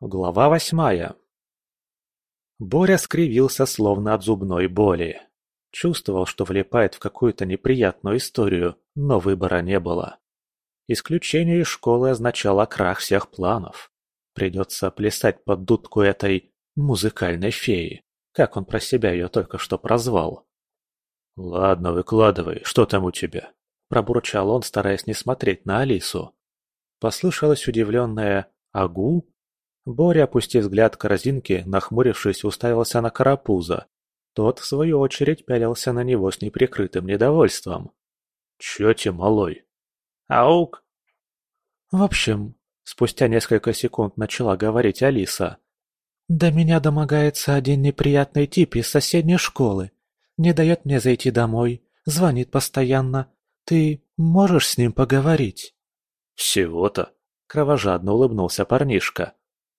Глава восьмая. Боря скривился словно от зубной боли. Чувствовал, что влипает в какую-то неприятную историю, но выбора не было. Исключение из школы означало крах всех планов. Придется плясать под дудку этой музыкальной феи, как он про себя ее только что прозвал. «Ладно, выкладывай, что там у тебя?» – пробурчал он, стараясь не смотреть на Алису. Послышалось удивленное «Агу?» Боря, опустив взгляд к корзинке, нахмурившись, уставился на карапуза. Тот, в свою очередь, пялился на него с неприкрытым недовольством. «Чё тебе, малой?» «Аук!» «В общем...» — спустя несколько секунд начала говорить Алиса. «До меня домогается один неприятный тип из соседней школы. Не дает мне зайти домой, звонит постоянно. Ты можешь с ним поговорить?» «Всего-то?» — кровожадно улыбнулся парнишка.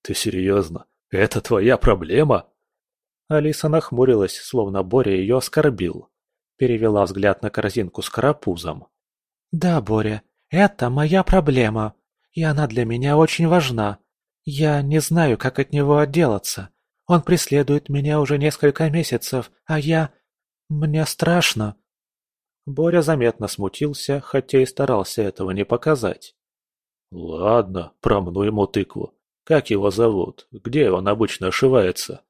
«Ты серьезно? Это твоя проблема?» Алиса нахмурилась, словно Боря ее оскорбил. Перевела взгляд на корзинку с карапузом. «Да, Боря, это моя проблема, и она для меня очень важна. Я не знаю, как от него отделаться. Он преследует меня уже несколько месяцев, а я... Мне страшно». Боря заметно смутился, хотя и старался этого не показать. «Ладно, промну ему тыкву. Как его зовут? Где он обычно ошивается?»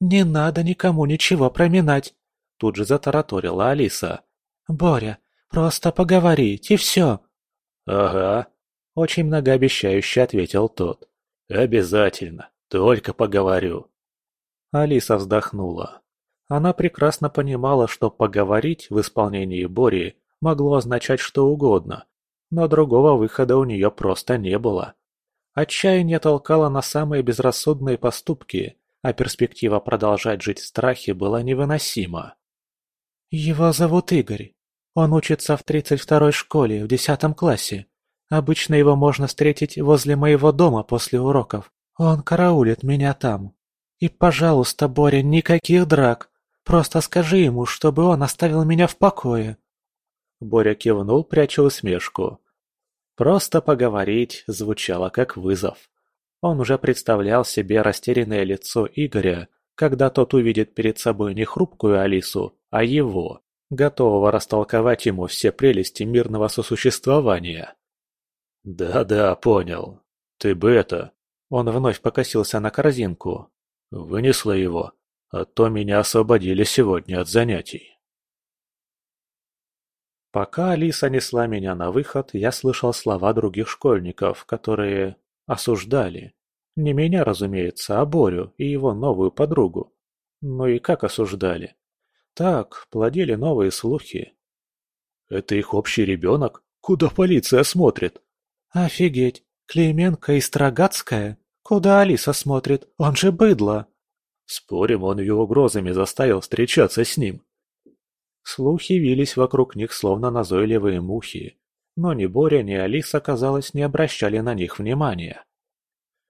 «Не надо никому ничего проминать», — тут же затараторила Алиса. «Боря, просто поговорить, и все». «Ага», — очень многообещающе ответил тот. «Обязательно, только поговорю». Алиса вздохнула. Она прекрасно понимала, что «поговорить» в исполнении Бори могло означать что угодно, но другого выхода у нее просто не было. Отчаяние толкало на самые безрассудные поступки, а перспектива продолжать жить в страхе была невыносима. «Его зовут Игорь. Он учится в 32-й школе, в 10 классе. Обычно его можно встретить возле моего дома после уроков. Он караулит меня там. И, пожалуйста, Боря, никаких драк. Просто скажи ему, чтобы он оставил меня в покое». Боря кивнул, пряча усмешку. Просто поговорить звучало как вызов. Он уже представлял себе растерянное лицо Игоря, когда тот увидит перед собой не хрупкую Алису, а его, готового растолковать ему все прелести мирного сосуществования. «Да-да, понял. Ты бы это...» Он вновь покосился на корзинку. «Вынесла его, а то меня освободили сегодня от занятий». Пока Алиса несла меня на выход, я слышал слова других школьников, которые осуждали. Не меня, разумеется, а Борю и его новую подругу. Ну и как осуждали? Так, плодили новые слухи. Это их общий ребенок? Куда полиция смотрит? Офигеть, Клейменко и Строгацкая? Куда Алиса смотрит? Он же быдло. Спорим, он ее угрозами заставил встречаться с ним. Слухи вились вокруг них, словно назойливые мухи, но ни Боря, ни Алиса, казалось, не обращали на них внимания.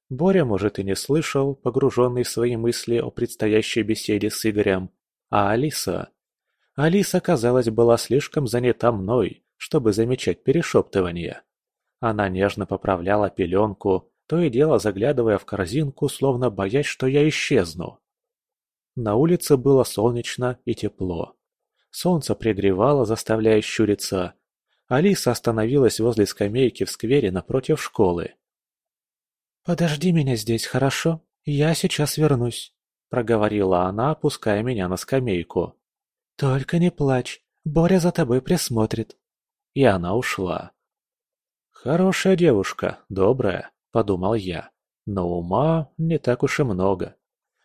Боря, может, и не слышал, погруженный в свои мысли о предстоящей беседе с Игорем, а Алиса... Алиса, казалось, была слишком занята мной, чтобы замечать перешептывание. Она нежно поправляла пеленку, то и дело заглядывая в корзинку, словно боясь, что я исчезну. На улице было солнечно и тепло. Солнце пригревало, заставляя щуриться. Алиса остановилась возле скамейки в сквере напротив школы. «Подожди меня здесь, хорошо? Я сейчас вернусь», — проговорила она, опуская меня на скамейку. «Только не плачь, Боря за тобой присмотрит». И она ушла. «Хорошая девушка, добрая», — подумал я, но ума не так уж и много.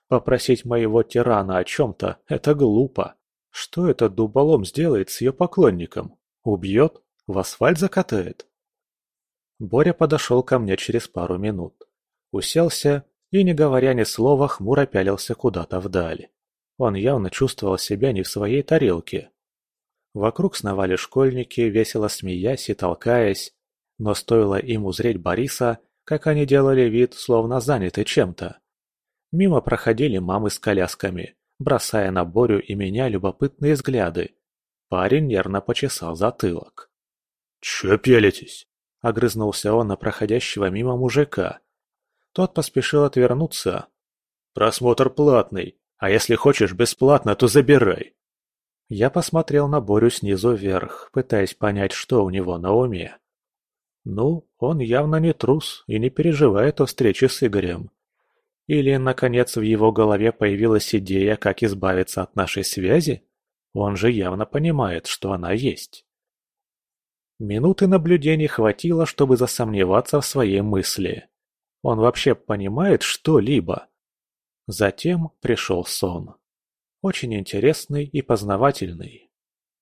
Попросить моего тирана о чем-то — это глупо. Что этот дуболом сделает с ее поклонником? Убьет? В асфальт закатает? Боря подошел ко мне через пару минут. Уселся и, не говоря ни слова, хмуро пялился куда-то вдаль. Он явно чувствовал себя не в своей тарелке. Вокруг сновали школьники, весело смеясь и толкаясь, но стоило им узреть Бориса, как они делали вид, словно заняты чем-то. Мимо проходили мамы с колясками, бросая на Борю и меня любопытные взгляды. Парень нервно почесал затылок. «Чё пелитесь?» — огрызнулся он на проходящего мимо мужика. Тот поспешил отвернуться. «Просмотр платный, а если хочешь бесплатно, то забирай». Я посмотрел на Борю снизу вверх, пытаясь понять, что у него на уме. Ну, он явно не трус и не переживает о встрече с Игорем. Или, наконец, в его голове появилась идея, как избавиться от нашей связи? Он же явно понимает, что она есть. Минуты наблюдений хватило, чтобы засомневаться в своей мысли. Он вообще понимает что-либо? Затем пришел сон. Очень интересный и познавательный.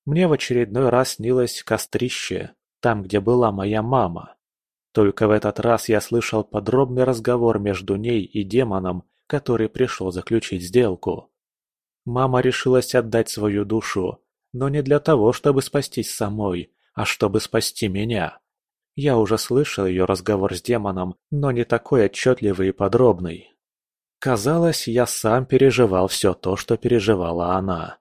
Мне в очередной раз снилось кострище, там, где была моя мама. Только в этот раз я слышал подробный разговор между ней и демоном, который пришел заключить сделку. Мама решилась отдать свою душу, но не для того, чтобы спастись самой, а чтобы спасти меня. Я уже слышал ее разговор с демоном, но не такой отчетливый и подробный. Казалось, я сам переживал все то, что переживала она.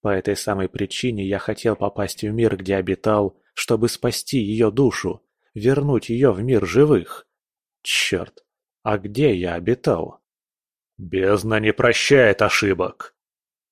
По этой самой причине я хотел попасть в мир, где обитал, чтобы спасти ее душу, вернуть ее в мир живых. Черт, а где я обитал? Бездна не прощает ошибок.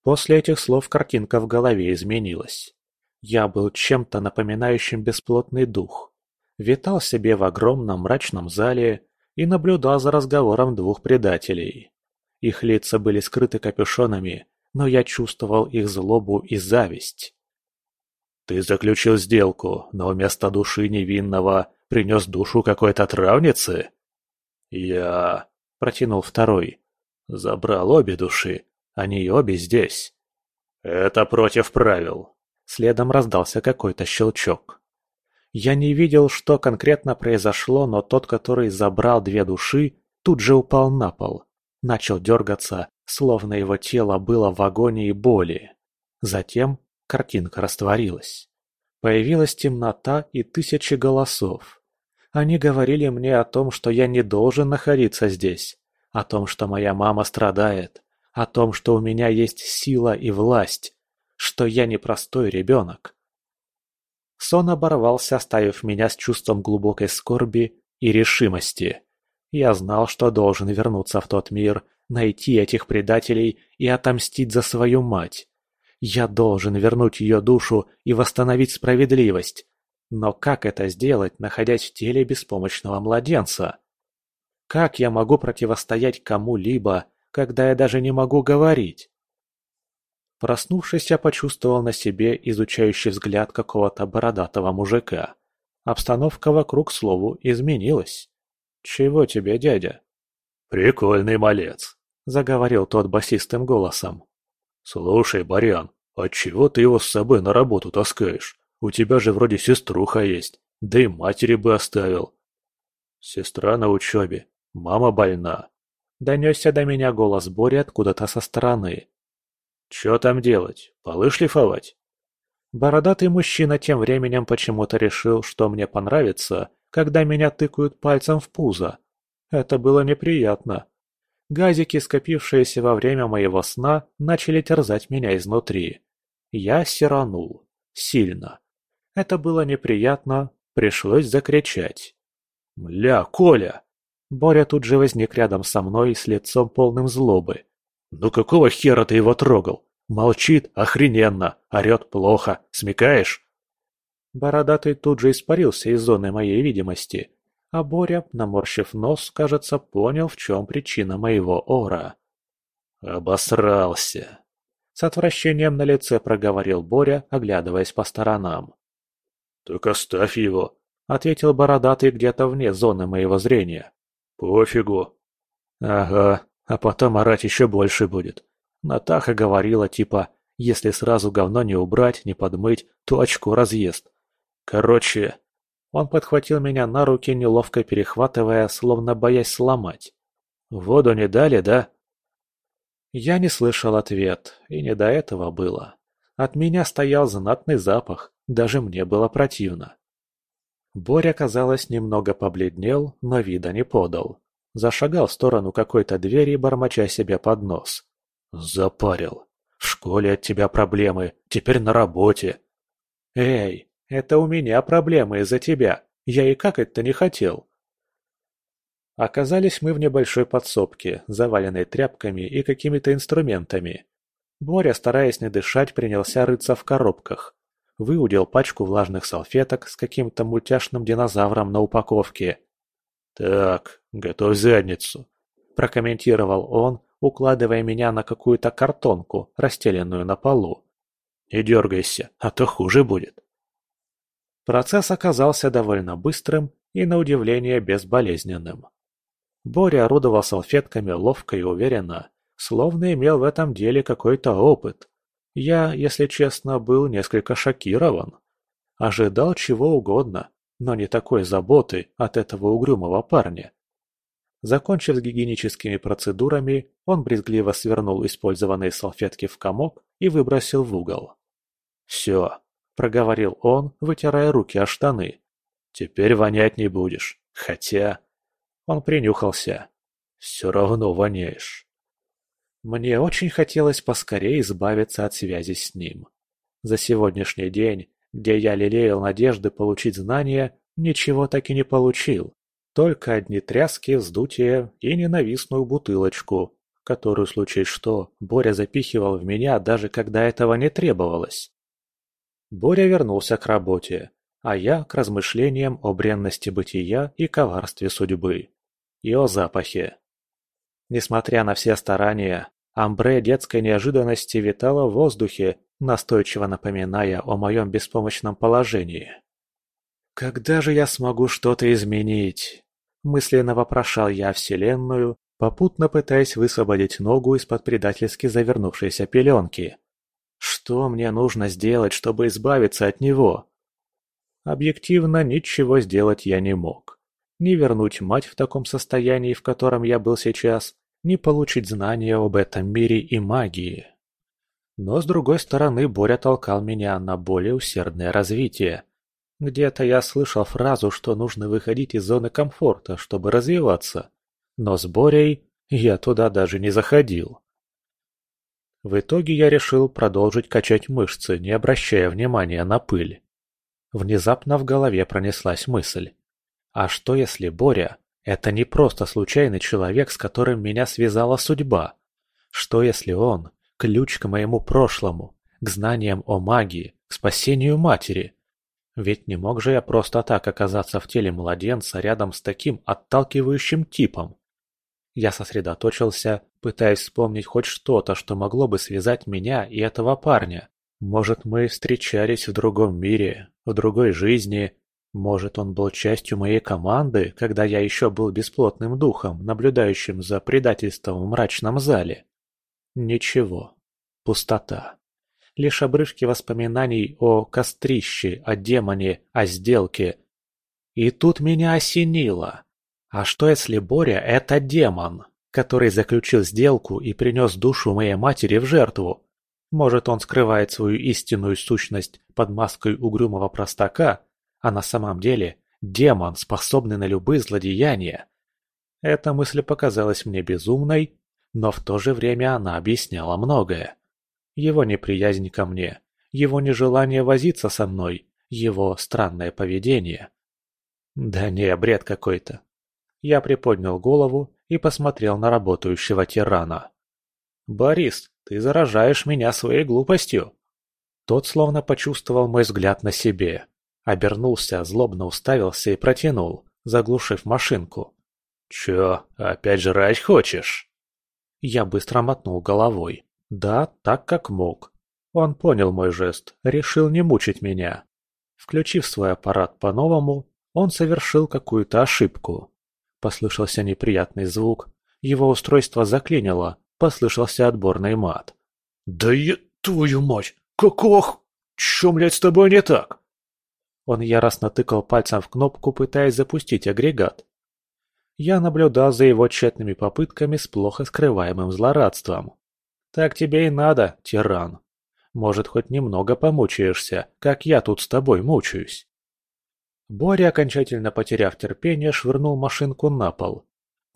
После этих слов картинка в голове изменилась. Я был чем-то напоминающим бесплотный дух. Витал себе в огромном мрачном зале и наблюдал за разговором двух предателей. Их лица были скрыты капюшонами, но я чувствовал их злобу и зависть. Ты заключил сделку, но вместо души невинного принес душу какой-то травницы? Я... Протянул второй. Забрал обе души. Они обе здесь. Это против правил. Следом раздался какой-то щелчок. Я не видел, что конкретно произошло, но тот, который забрал две души, тут же упал на пол. Начал дергаться, словно его тело было в агонии боли. Затем Картинка растворилась. Появилась темнота и тысячи голосов. Они говорили мне о том, что я не должен находиться здесь, о том, что моя мама страдает, о том, что у меня есть сила и власть, что я не простой ребенок. Сон оборвался, оставив меня с чувством глубокой скорби и решимости. Я знал, что должен вернуться в тот мир, найти этих предателей и отомстить за свою мать. Я должен вернуть ее душу и восстановить справедливость. Но как это сделать, находясь в теле беспомощного младенца? Как я могу противостоять кому-либо, когда я даже не могу говорить? Проснувшись, я почувствовал на себе изучающий взгляд какого-то бородатого мужика. Обстановка вокруг, слову, изменилась. «Чего тебе, дядя?» «Прикольный малец», — заговорил тот басистым голосом. «Слушай, Барян, отчего ты его с собой на работу таскаешь? У тебя же вроде сеструха есть, да и матери бы оставил». «Сестра на учебе, мама больна». Донесся до меня голос Бори откуда-то со стороны. «Чё там делать? Полы шлифовать?» Бородатый мужчина тем временем почему-то решил, что мне понравится, когда меня тыкают пальцем в пузо. Это было неприятно. Газики, скопившиеся во время моего сна, начали терзать меня изнутри. Я сиранул. Сильно. Это было неприятно, пришлось закричать. «Мля, Коля!» Боря тут же возник рядом со мной с лицом полным злобы. «Ну какого хера ты его трогал? Молчит охрененно, орет плохо, смекаешь?» Бородатый тут же испарился из зоны моей видимости, а Боря, наморщив нос, кажется, понял, в чем причина моего ора. «Обосрался!» С отвращением на лице проговорил Боря, оглядываясь по сторонам. «Так оставь его», — ответил бородатый где-то вне зоны моего зрения. «Пофигу». «Ага, а потом орать еще больше будет. Натаха говорила, типа, если сразу говно не убрать, не подмыть, то очко разъест. Короче, он подхватил меня на руки, неловко перехватывая, словно боясь сломать. «Воду не дали, да?» Я не слышал ответ, и не до этого было. От меня стоял знатный запах, даже мне было противно. Боря, казалось, немного побледнел, но вида не подал. Зашагал в сторону какой-то двери, бормоча себе под нос. «Запарил. В школе от тебя проблемы, теперь на работе». «Эй, это у меня проблемы из-за тебя. Я и как это не хотел. Оказались мы в небольшой подсобке, заваленной тряпками и какими-то инструментами. Боря, стараясь не дышать, принялся рыться в коробках. Выудил пачку влажных салфеток с каким-то мультяшным динозавром на упаковке. «Так, готовь задницу», – прокомментировал он, укладывая меня на какую-то картонку, расстеленную на полу. «Не дергайся, а то хуже будет». Процесс оказался довольно быстрым и, на удивление, безболезненным. Боря орудовал салфетками ловко и уверенно, словно имел в этом деле какой-то опыт. Я, если честно, был несколько шокирован. Ожидал чего угодно, но не такой заботы от этого угрюмого парня. Закончив с гигиеническими процедурами, он брезгливо свернул использованные салфетки в комок и выбросил в угол. «Все», — проговорил он, вытирая руки о штаны. «Теперь вонять не будешь. Хотя...» Он принюхался. «Все равно воняешь». Мне очень хотелось поскорее избавиться от связи с ним. За сегодняшний день, где я лелеял надежды получить знания, ничего так и не получил. Только одни тряски, вздутие и ненавистную бутылочку, которую, в случае что, Боря запихивал в меня, даже когда этого не требовалось. Боря вернулся к работе, а я к размышлениям о бренности бытия и коварстве судьбы. И о запахе. Несмотря на все старания, амбре детской неожиданности витало в воздухе, настойчиво напоминая о моем беспомощном положении. «Когда же я смогу что-то изменить?» Мысленно вопрошал я Вселенную, попутно пытаясь высвободить ногу из-под предательски завернувшейся пеленки. Что мне нужно сделать, чтобы избавиться от него? Объективно ничего сделать я не мог. Ни вернуть мать в таком состоянии, в котором я был сейчас, ни получить знания об этом мире и магии. Но с другой стороны, Боря толкал меня на более усердное развитие. Где-то я слышал фразу, что нужно выходить из зоны комфорта, чтобы развиваться. Но с Борей я туда даже не заходил. В итоге я решил продолжить качать мышцы, не обращая внимания на пыль. Внезапно в голове пронеслась мысль. А что если Боря – это не просто случайный человек, с которым меня связала судьба? Что если он – ключ к моему прошлому, к знаниям о магии, к спасению матери? Ведь не мог же я просто так оказаться в теле младенца рядом с таким отталкивающим типом. Я сосредоточился, пытаясь вспомнить хоть что-то, что могло бы связать меня и этого парня. Может, мы встречались в другом мире, в другой жизни, может, он был частью моей команды, когда я еще был бесплотным духом, наблюдающим за предательством в мрачном зале? Ничего. Пустота. Лишь обрывки воспоминаний о кострище, о демоне, о сделке. И тут меня осенило. А что если Боря – это демон, который заключил сделку и принес душу моей матери в жертву? Может, он скрывает свою истинную сущность под маской угрюмого простака – а на самом деле демон, способный на любые злодеяния. Эта мысль показалась мне безумной, но в то же время она объясняла многое. Его неприязнь ко мне, его нежелание возиться со мной, его странное поведение. Да не, бред какой-то. Я приподнял голову и посмотрел на работающего тирана. «Борис, ты заражаешь меня своей глупостью!» Тот словно почувствовал мой взгляд на себе. Обернулся, злобно уставился и протянул, заглушив машинку. «Чё, опять жрать хочешь?» Я быстро мотнул головой. Да, так как мог. Он понял мой жест, решил не мучить меня. Включив свой аппарат по-новому, он совершил какую-то ошибку. Послышался неприятный звук, его устройство заклинило, послышался отборный мат. «Да я... твою мать! Какого... Чё, блядь, с тобой не так?» Он яростно тыкал пальцем в кнопку, пытаясь запустить агрегат. Я наблюдал за его тщетными попытками с плохо скрываемым злорадством. «Так тебе и надо, тиран. Может, хоть немного помучаешься, как я тут с тобой мучаюсь». Боря, окончательно потеряв терпение, швырнул машинку на пол.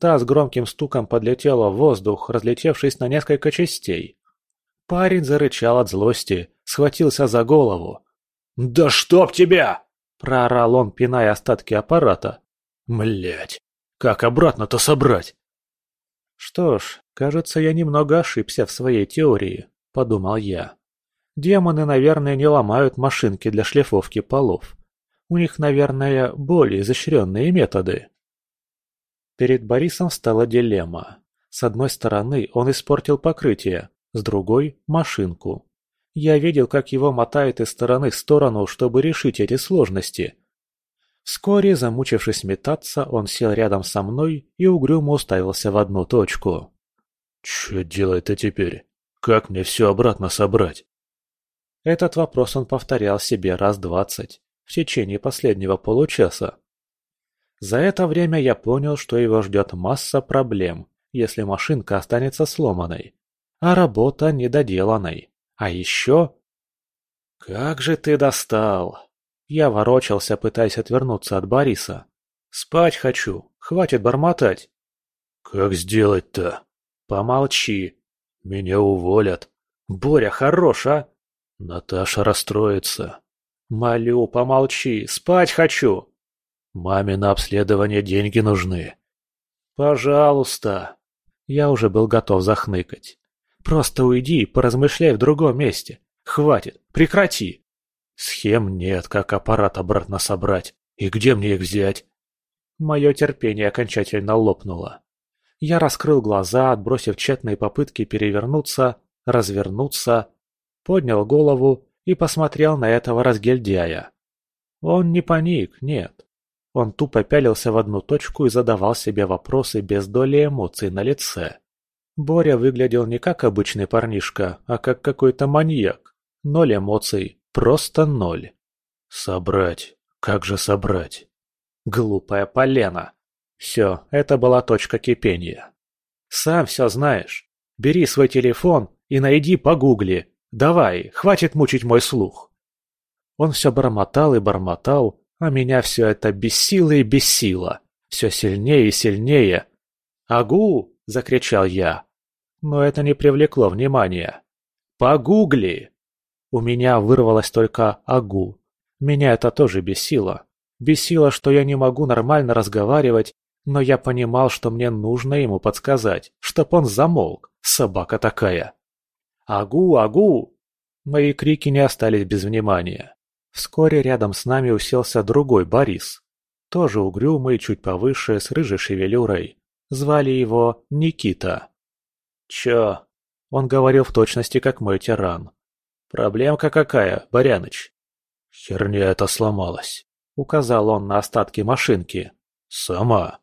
Та с громким стуком подлетела в воздух, разлетевшись на несколько частей. Парень зарычал от злости, схватился за голову. «Да чтоб тебя!» Проорал он, пиная остатки аппарата. Млять. Как обратно-то собрать? Что ж, кажется, я немного ошибся в своей теории, подумал я. Демоны, наверное, не ломают машинки для шлифовки полов. У них, наверное, более изощренные методы. Перед Борисом стала дилемма. С одной стороны, он испортил покрытие, с другой – машинку. Я видел, как его мотает из стороны в сторону, чтобы решить эти сложности. Вскоре, замучившись метаться, он сел рядом со мной и угрюмо уставился в одну точку. «Чё делать-то теперь? Как мне все обратно собрать?» Этот вопрос он повторял себе раз двадцать в течение последнего получаса. За это время я понял, что его ждет масса проблем, если машинка останется сломанной, а работа недоделанной. А еще... «Как же ты достал!» Я ворочался, пытаясь отвернуться от Бориса. «Спать хочу, хватит бормотать!» «Как сделать-то?» «Помолчи!» «Меня уволят!» «Боря, хорош, а!» «Наташа расстроится!» «Молю, помолчи, спать хочу!» «Маме на обследование деньги нужны!» «Пожалуйста!» Я уже был готов захныкать. «Просто уйди и поразмышляй в другом месте. Хватит, прекрати!» «Схем нет, как аппарат обратно собрать. И где мне их взять?» Мое терпение окончательно лопнуло. Я раскрыл глаза, отбросив тщетные попытки перевернуться, развернуться, поднял голову и посмотрел на этого разгильдяя. Он не паник, нет. Он тупо пялился в одну точку и задавал себе вопросы без доли эмоций на лице. Боря выглядел не как обычный парнишка, а как какой-то маньяк. Ноль эмоций, просто ноль. Собрать. Как же собрать? Глупая полена. Все, это была точка кипения. Сам все знаешь. Бери свой телефон и найди по гугле, Давай, хватит мучить мой слух. Он все бормотал и бормотал, а меня все это бесило и бесило. Все сильнее и сильнее. «Агу!» – закричал я. Но это не привлекло внимания. «Погугли!» У меня вырвалось только «агу». Меня это тоже бесило. Бесило, что я не могу нормально разговаривать, но я понимал, что мне нужно ему подсказать, чтоб он замолк, собака такая. «Агу! Агу!» Мои крики не остались без внимания. Вскоре рядом с нами уселся другой Борис. Тоже угрюмый, чуть повыше, с рыжей шевелюрой. Звали его Никита. «Чё?» Он говорил в точности, как мой тиран. «Проблемка какая, Боряныч?» «Херня эта сломалась», — указал он на остатки машинки. «Сама».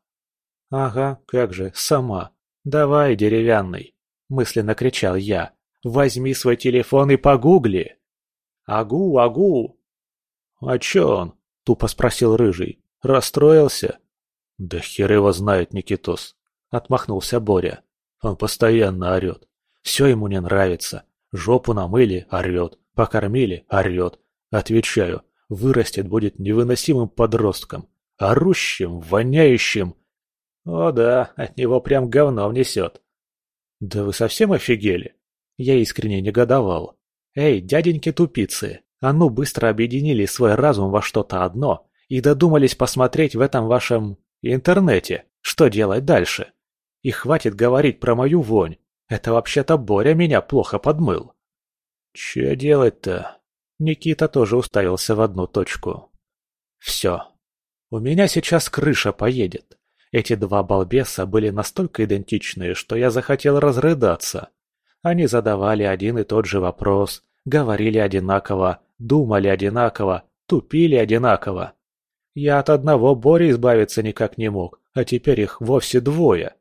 «Ага, как же, сама. Давай, деревянный», — мысленно кричал я. Возьми свой телефон и погугли. Агу, агу. А чё он? Тупо спросил Рыжий. Расстроился? Да хер его знает, Никитос. Отмахнулся Боря. Он постоянно орёт. Все ему не нравится. Жопу намыли – орёт. Покормили – орёт. Отвечаю, вырастет будет невыносимым подростком. Орущим, воняющим. О да, от него прям говно несет. Да вы совсем офигели? Я искренне негодовал. «Эй, дяденьки-тупицы, а ну быстро объединили свой разум во что-то одно и додумались посмотреть в этом вашем... интернете, что делать дальше. И хватит говорить про мою вонь, это вообще-то Боря меня плохо подмыл». «Че делать-то?» Никита тоже уставился в одну точку. «Все. У меня сейчас крыша поедет. Эти два балбеса были настолько идентичные, что я захотел разрыдаться. Они задавали один и тот же вопрос, говорили одинаково, думали одинаково, тупили одинаково. Я от одного Бори избавиться никак не мог, а теперь их вовсе двое.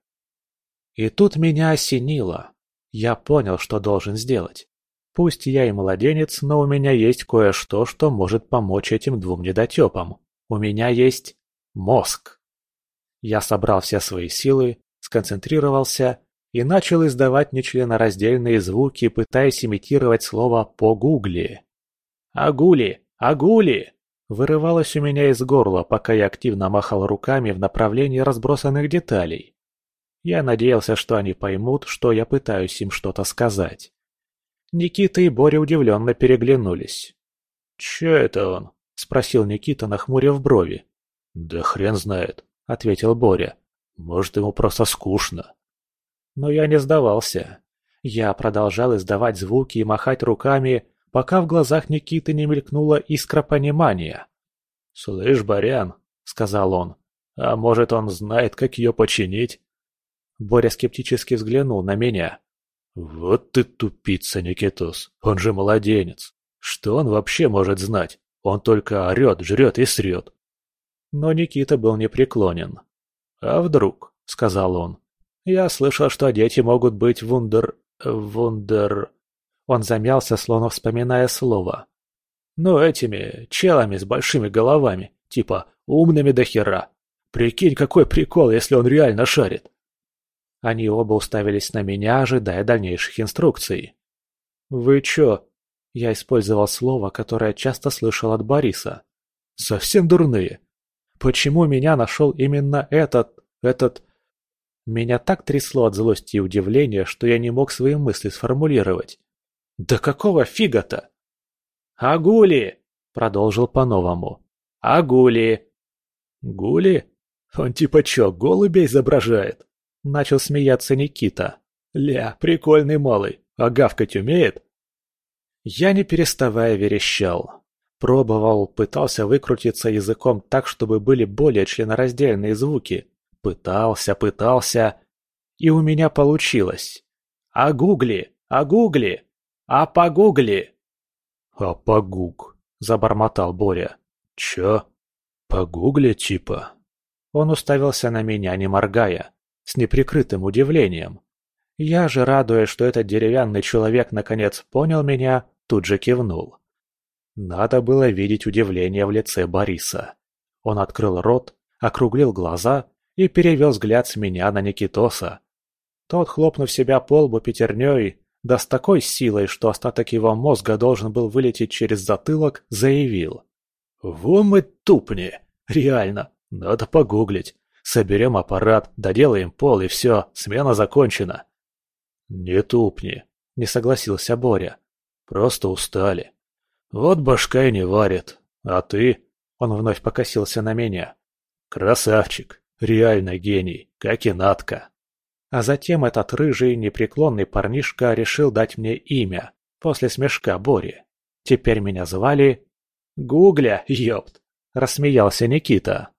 И тут меня осенило. Я понял, что должен сделать. Пусть я и младенец, но у меня есть кое-что, что может помочь этим двум недотепам. У меня есть мозг. Я собрал все свои силы, сконцентрировался и начал издавать нечленораздельные звуки, пытаясь имитировать слово «погугли». «Агули! Агули!» вырывалось у меня из горла, пока я активно махал руками в направлении разбросанных деталей. Я надеялся, что они поймут, что я пытаюсь им что-то сказать. Никита и Боря удивленно переглянулись. «Чё это он?» – спросил Никита, нахмурив брови. «Да хрен знает», – ответил Боря. Может, ему просто скучно. Но я не сдавался. Я продолжал издавать звуки и махать руками, пока в глазах Никиты не мелькнула искра понимания. «Слышь, Барян», — сказал он, — «а может, он знает, как ее починить?» Боря скептически взглянул на меня. «Вот ты тупица, Никитос, он же младенец. Что он вообще может знать? Он только орет, жрет и срет». Но Никита был непреклонен. «А вдруг?» — сказал он. «Я слышал, что дети могут быть вундер... вундер...» Он замялся, словно вспоминая слово. «Ну, этими челами с большими головами, типа умными до хера. Прикинь, какой прикол, если он реально шарит!» Они оба уставились на меня, ожидая дальнейших инструкций. «Вы чё?» Я использовал слово, которое часто слышал от Бориса. «Совсем дурные. Почему меня нашел именно этот... этот...» Меня так трясло от злости и удивления, что я не мог свои мысли сформулировать. «Да какого фига-то?» «Агули!» — продолжил по-новому. «Агули!» «Гули? Он типа чё, голубя изображает?» Начал смеяться Никита. «Ля, прикольный малый, а гавкать умеет?» Я не переставая верещал. Пробовал, пытался выкрутиться языком так, чтобы были более членораздельные звуки. Пытался, пытался. И у меня получилось. А гугли, а гугли, а погугли. А погуг, забормотал Боря. Чё? Погугли типа? Он уставился на меня, не моргая с неприкрытым удивлением. Я же, радуясь, что этот деревянный человек наконец понял меня, тут же кивнул. Надо было видеть удивление в лице Бориса. Он открыл рот, округлил глаза и перевел взгляд с меня на Никитоса. Тот, хлопнув себя по лбу пятерней, да с такой силой, что остаток его мозга должен был вылететь через затылок, заявил. «Во мы тупни! Реально! Надо погуглить! Соберем аппарат, доделаем пол и все, смена закончена. Не тупни, не согласился Боря. Просто устали. Вот башка и не варит. А ты? Он вновь покосился на меня. Красавчик, реально гений, как и Натка. А затем этот рыжий, непреклонный парнишка решил дать мне имя, после смешка Бори. Теперь меня звали... Гугля, ёпт, рассмеялся Никита.